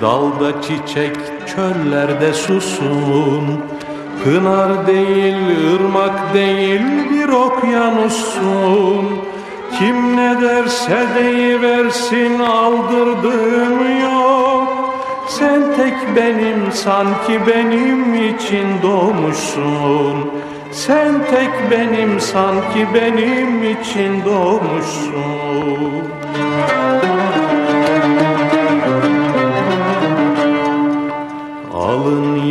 dalda çiçek çöllerde susun. Pınar değil, ırmak değil bir okyanussun Kim ne derse deyiversin aldırdığım yok. Sen tek benim sanki benim için doğmuşsun. Sen tek benim sanki benim için doğmuşsun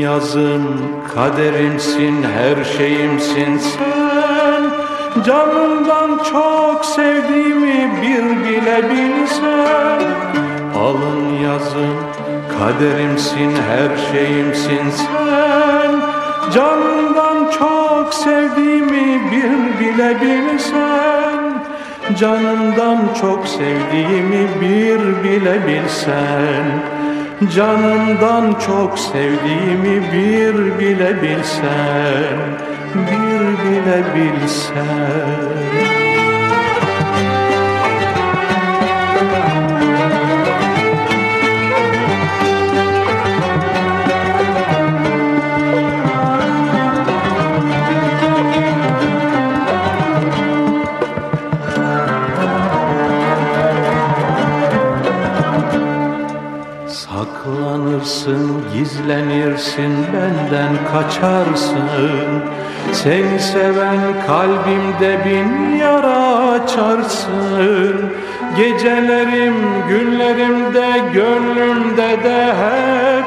yazım kaderimsin her şeyimsin. Sen Canımdan çok sevdiğimi bir bile bilsen. Alın yazım kaderimsin her şeyimsin. Sen Canımdan çok sevdiğimi bir bile bilsen. Canımdan çok sevdiğimi bir bile bilsen Canımdan çok sevdiğimi bir bile bilsen Bir bile bilsen Saklanırsın, gizlenirsin, benden kaçarsın. Seni seven kalbimde bin yara açarsın. Gecelerim, günlerimde, gönlümde de hep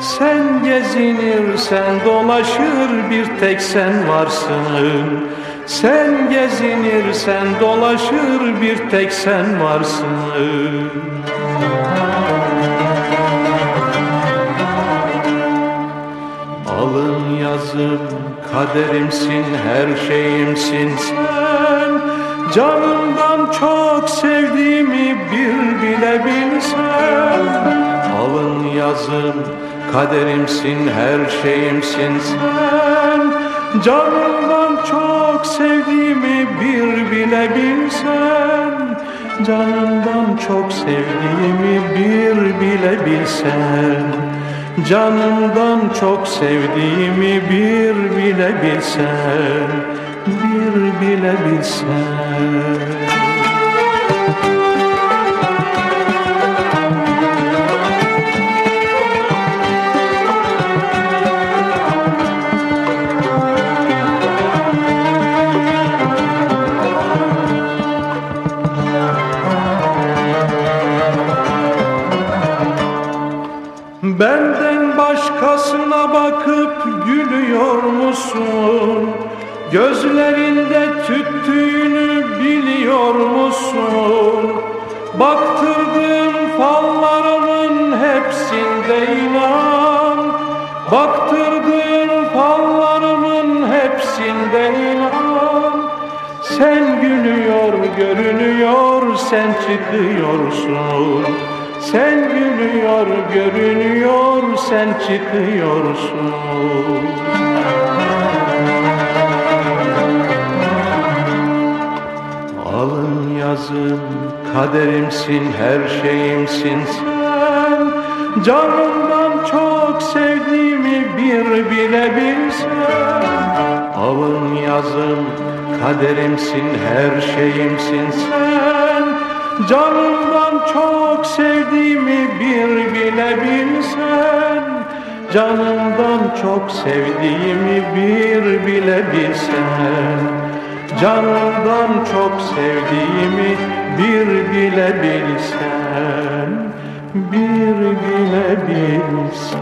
Sen gezinirsen dolaşır bir tek sen varsın. Sen gezinirsen dolaşır bir tek sen varsın kaderimsin her şeyimsin sen. Canımdan çok sevdiğimi bir bile bilsen. Alın yazım kaderimsin her şeyimsin sen. Canımdan çok sevdiğimi bir bile bilsen. Canımdan çok sevdiğimi bir bile bilsen Canımdan çok sevdiğimi bir bile bilsen Bir bile bilsen bakıp gülüyor musun? Gözlerinde tüttüğünü biliyor musun? Baktırdığım fallarımın hepsinde inan Baktırdığım fallarımın hepsinde inan Sen gülüyor görünüyor sen çıkıyorsun sen gülüyor, görünüyor, sen çıkıyorsun. Alın yazım, kaderimsin, her şeyimsin sen. Canımdan çok sevdiğimi bir bile bilsen. Alın yazım, kaderimsin, her şeyimsin sen. Canımdan çok sevdiğimi bir bile bilsen Canımdan çok sevdiğimi bir bile bilsen Canımdan çok sevdiğimi bir bile bilsen Bir bile bilsen